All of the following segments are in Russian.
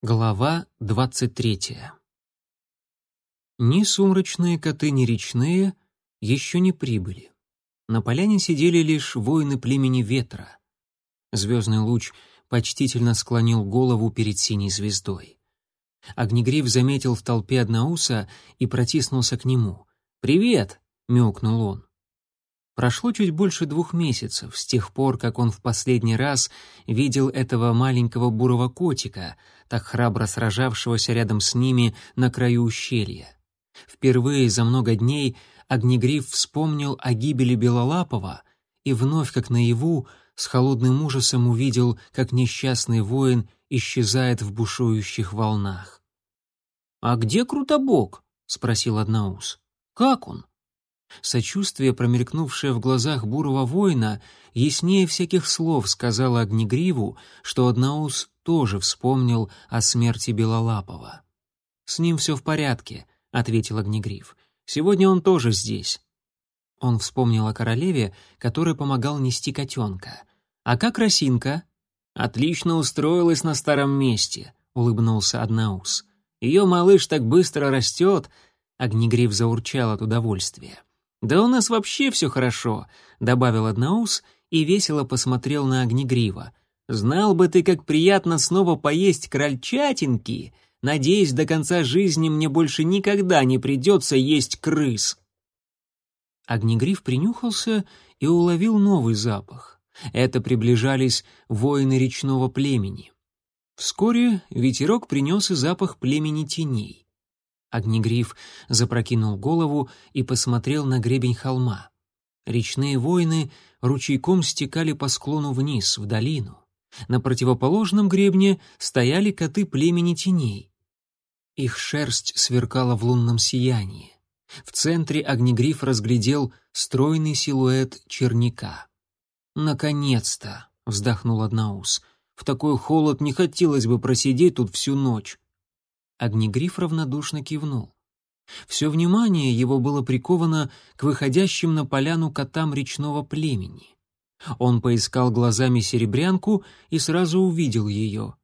Глава двадцать третья. Ни сумрачные коты, ни речные еще не прибыли. На поляне сидели лишь воины племени ветра. Звездный луч почтительно склонил голову перед синей звездой. Огнегриф заметил в толпе одноуса и протиснулся к нему. «Привет!» — мяукнул он. Прошло чуть больше двух месяцев с тех пор, как он в последний раз видел этого маленького бурого котика, так храбро сражавшегося рядом с ними на краю ущелья. Впервые за много дней Огнегриф вспомнил о гибели Белолапова и вновь, как наяву, с холодным ужасом увидел, как несчастный воин исчезает в бушующих волнах. «А где Крутобок?» — спросил Одноус. «Как он?» Сочувствие, промелькнувшее в глазах бурого воина, яснее всяких слов сказала Огнегриву, что Одноус тоже вспомнил о смерти Белолапова. «С ним все в порядке», — ответил Огнегрив. «Сегодня он тоже здесь». Он вспомнил о королеве, который помогал нести котенка. «А как Росинка?» «Отлично устроилась на старом месте», — улыбнулся Одноус. «Ее малыш так быстро растет», — Огнегрив заурчал от удовольствия. «Да у нас вообще все хорошо», — добавил Одноус и весело посмотрел на Огнегрива. «Знал бы ты, как приятно снова поесть крольчатинки. Надеюсь, до конца жизни мне больше никогда не придется есть крыс». Огнегриф принюхался и уловил новый запах. Это приближались воины речного племени. Вскоре ветерок принес и запах племени теней. Огнегриф запрокинул голову и посмотрел на гребень холма. Речные воины ручейком стекали по склону вниз, в долину. На противоположном гребне стояли коты племени теней. Их шерсть сверкала в лунном сиянии. В центре огнегриф разглядел стройный силуэт черника. «Наконец-то!» — вздохнул Одноус. «В такой холод не хотелось бы просидеть тут всю ночь». Огнегриф равнодушно кивнул. Все внимание его было приковано к выходящим на поляну котам речного племени. Он поискал глазами серебрянку и сразу увидел ее.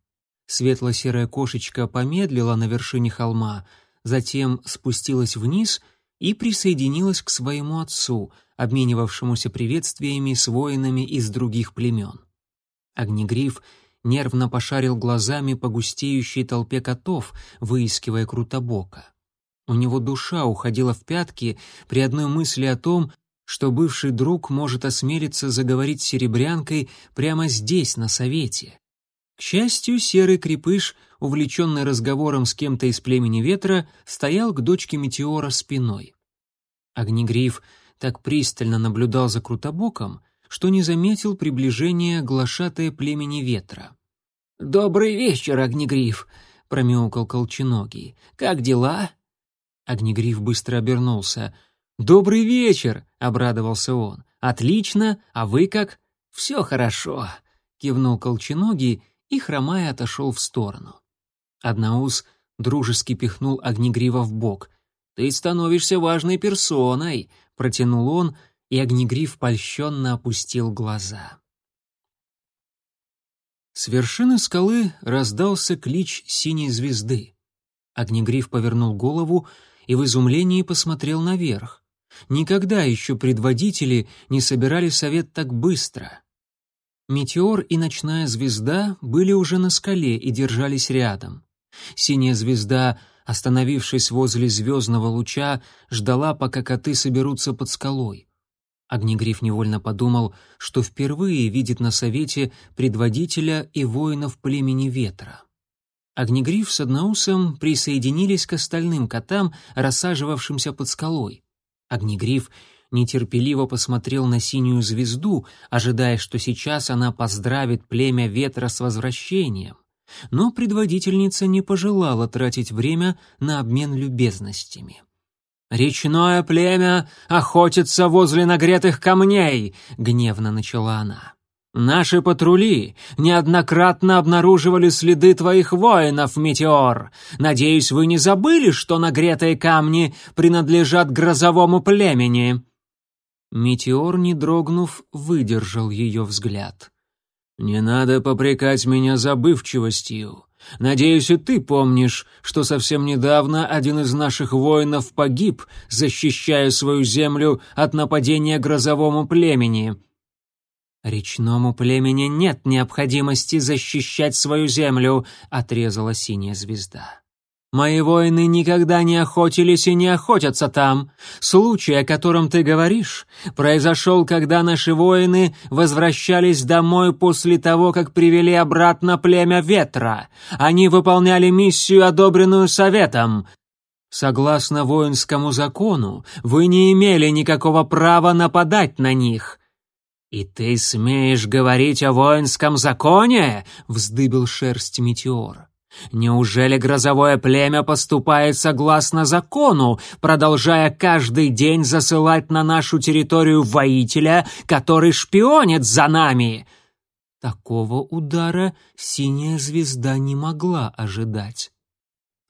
Светло-серая кошечка помедлила на вершине холма, затем спустилась вниз и присоединилась к своему отцу, обменивавшемуся приветствиями с воинами из других племен. Огнегриф нервно пошарил глазами по густеющей толпе котов, выискивая Крутобока. У него душа уходила в пятки при одной мысли о том, что бывший друг может осмелиться заговорить с серебрянкой прямо здесь, на совете. К счастью, серый крепыш, увлеченный разговором с кем-то из племени ветра, стоял к дочке Метеора спиной. Огнегриф так пристально наблюдал за Крутобоком, что не заметил приближения глашатая племени ветра. «Добрый вечер, Огнегриф!» — промяукал Колченогий. «Как дела?» Огнегриф быстро обернулся. «Добрый вечер!» — обрадовался он. «Отлично! А вы как?» «Все хорошо!» — кивнул Колченогий и, хромая, отошел в сторону. Одноус дружески пихнул Огнегрива в бок. «Ты становишься важной персоной!» — протянул он — и Огнегриф польщенно опустил глаза. С вершины скалы раздался клич синей звезды. Огнегриф повернул голову и в изумлении посмотрел наверх. Никогда еще предводители не собирали совет так быстро. Метеор и ночная звезда были уже на скале и держались рядом. Синяя звезда, остановившись возле звездного луча, ждала, пока коты соберутся под скалой. Огнегриф невольно подумал, что впервые видит на совете предводителя и воинов племени ветра. Огнегриф с Одноусом присоединились к остальным котам, рассаживавшимся под скалой. Огнегриф нетерпеливо посмотрел на синюю звезду, ожидая, что сейчас она поздравит племя ветра с возвращением. Но предводительница не пожелала тратить время на обмен любезностями. «Речное племя охотится возле нагретых камней», — гневно начала она. «Наши патрули неоднократно обнаруживали следы твоих воинов, Метеор. Надеюсь, вы не забыли, что нагретые камни принадлежат грозовому племени?» Метеор, не дрогнув, выдержал ее взгляд. «Не надо попрекать меня забывчивостью. Надеюсь, и ты помнишь, что совсем недавно один из наших воинов погиб, защищая свою землю от нападения грозовому племени». «Речному племени нет необходимости защищать свою землю», — отрезала синяя звезда. Мои воины никогда не охотились и не охотятся там. Случай, о котором ты говоришь, произошел, когда наши воины возвращались домой после того, как привели обратно племя ветра. Они выполняли миссию, одобренную советом. Согласно воинскому закону, вы не имели никакого права нападать на них. «И ты смеешь говорить о воинском законе?» — вздыбил шерсть метеор. Неужели грозовое племя поступает согласно закону, продолжая каждый день засылать на нашу территорию воителя, который шпионит за нами? Такого удара синяя звезда не могла ожидать.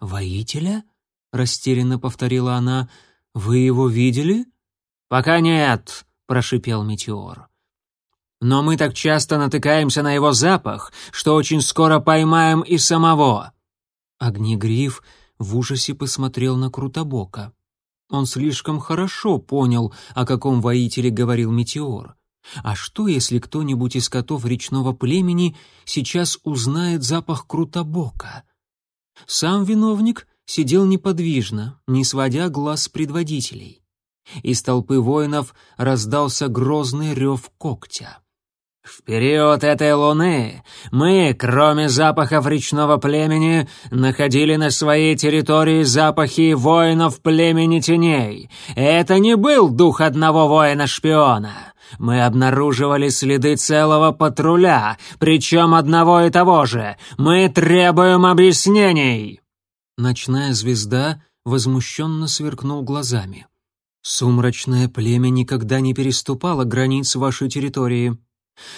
«Воителя?» — растерянно повторила она. «Вы его видели?» «Пока нет», — прошипел метеор. Но мы так часто натыкаемся на его запах, что очень скоро поймаем и самого». Огнегриф в ужасе посмотрел на Крутобока. Он слишком хорошо понял, о каком воителе говорил Метеор. А что, если кто-нибудь из котов речного племени сейчас узнает запах Крутобока? Сам виновник сидел неподвижно, не сводя глаз с предводителей. Из толпы воинов раздался грозный рев когтя. В период этой луны мы, кроме запахов речного племени, находили на своей территории запахи воинов племени теней. Это не был дух одного воина-шпиона. Мы обнаруживали следы целого патруля, причем одного и того же. Мы требуем объяснений!» Ночная звезда возмущенно сверкнул глазами. «Сумрачное племя никогда не переступало границ вашей территории.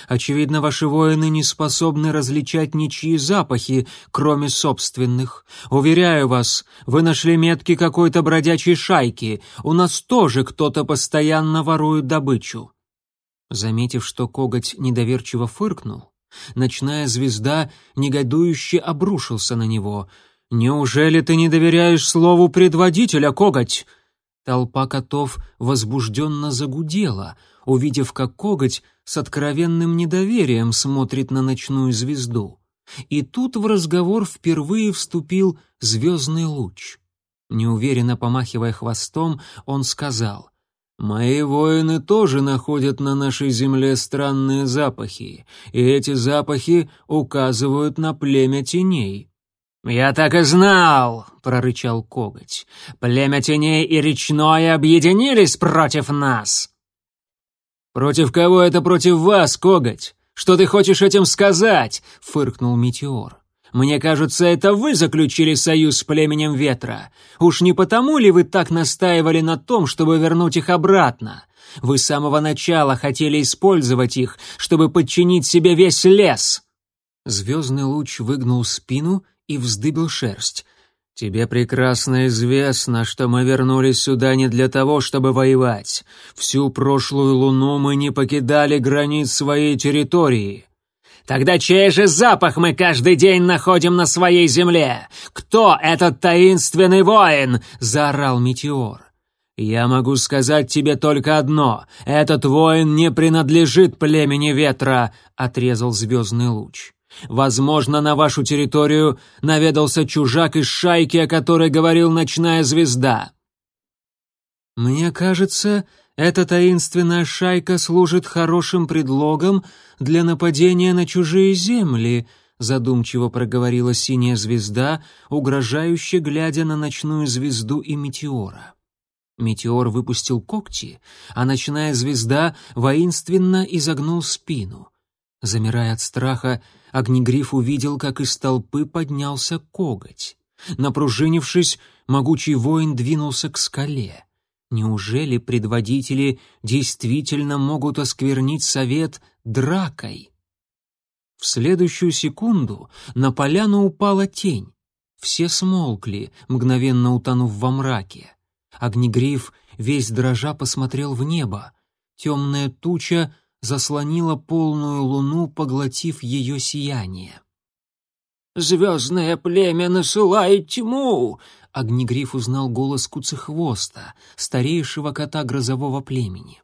Очевидно, ваши воины не способны различать ничьи запахи, кроме собственных. Уверяю вас, вы нашли метки какой-то бродячей шайки. У нас тоже кто-то постоянно ворует добычу». Заметив, что коготь недоверчиво фыркнул, ночная звезда негодующе обрушился на него. «Неужели ты не доверяешь слову предводителя, коготь?» Толпа котов возбужденно загудела, увидев, как коготь с откровенным недоверием смотрит на ночную звезду. И тут в разговор впервые вступил звездный луч. Неуверенно помахивая хвостом, он сказал, «Мои воины тоже находят на нашей земле странные запахи, и эти запахи указывают на племя теней. «Я так и знал!» — прорычал коготь. «Племя теней и речное объединились против нас!» «Против кого это против вас, коготь? Что ты хочешь этим сказать?» — фыркнул Метеор. «Мне кажется, это вы заключили союз с племенем Ветра. Уж не потому ли вы так настаивали на том, чтобы вернуть их обратно? Вы с самого начала хотели использовать их, чтобы подчинить себе весь лес!» Звездный луч выгнул спину и вздыбил шерсть. «Тебе прекрасно известно, что мы вернулись сюда не для того, чтобы воевать. Всю прошлую луну мы не покидали границ своей территории». «Тогда чей же запах мы каждый день находим на своей земле? Кто этот таинственный воин?» — заорал Метеор. «Я могу сказать тебе только одно. Этот воин не принадлежит племени ветра», — отрезал звездный луч. Возможно, на вашу территорию наведался чужак из шайки, о которой говорил ночная звезда. Мне кажется, эта таинственная шайка служит хорошим предлогом для нападения на чужие земли, задумчиво проговорила синяя звезда, угрожающе глядя на ночную звезду и метеора. Метеор выпустил когти, а ночная звезда воинственно изогнул спину. Замирая от страха, Огнегриф увидел, как из толпы поднялся коготь. Напружинившись, могучий воин двинулся к скале. Неужели предводители действительно могут осквернить совет дракой? В следующую секунду на поляну упала тень. Все смолкли, мгновенно утонув во мраке. Огнегриф весь дрожа посмотрел в небо. Темная туча заслонила полную луну, поглотив ее сияние. «Звездное племя насылает тьму!» Огнегриф узнал голос Куцехвоста, старейшего кота грозового племени.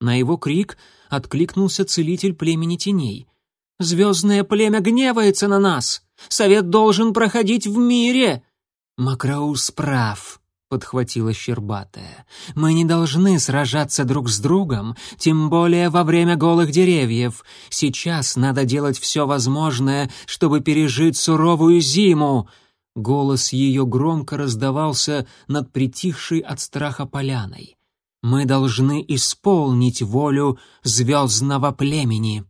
На его крик откликнулся целитель племени теней. «Звездное племя гневается на нас! Совет должен проходить в мире!» «Макраус прав», — подхватила Щербатая. «Мы не должны сражаться друг с другом, тем более во время голых деревьев. Сейчас надо делать все возможное, чтобы пережить суровую зиму». Голос ее громко раздавался над притихшей от страха поляной. «Мы должны исполнить волю звездного племени».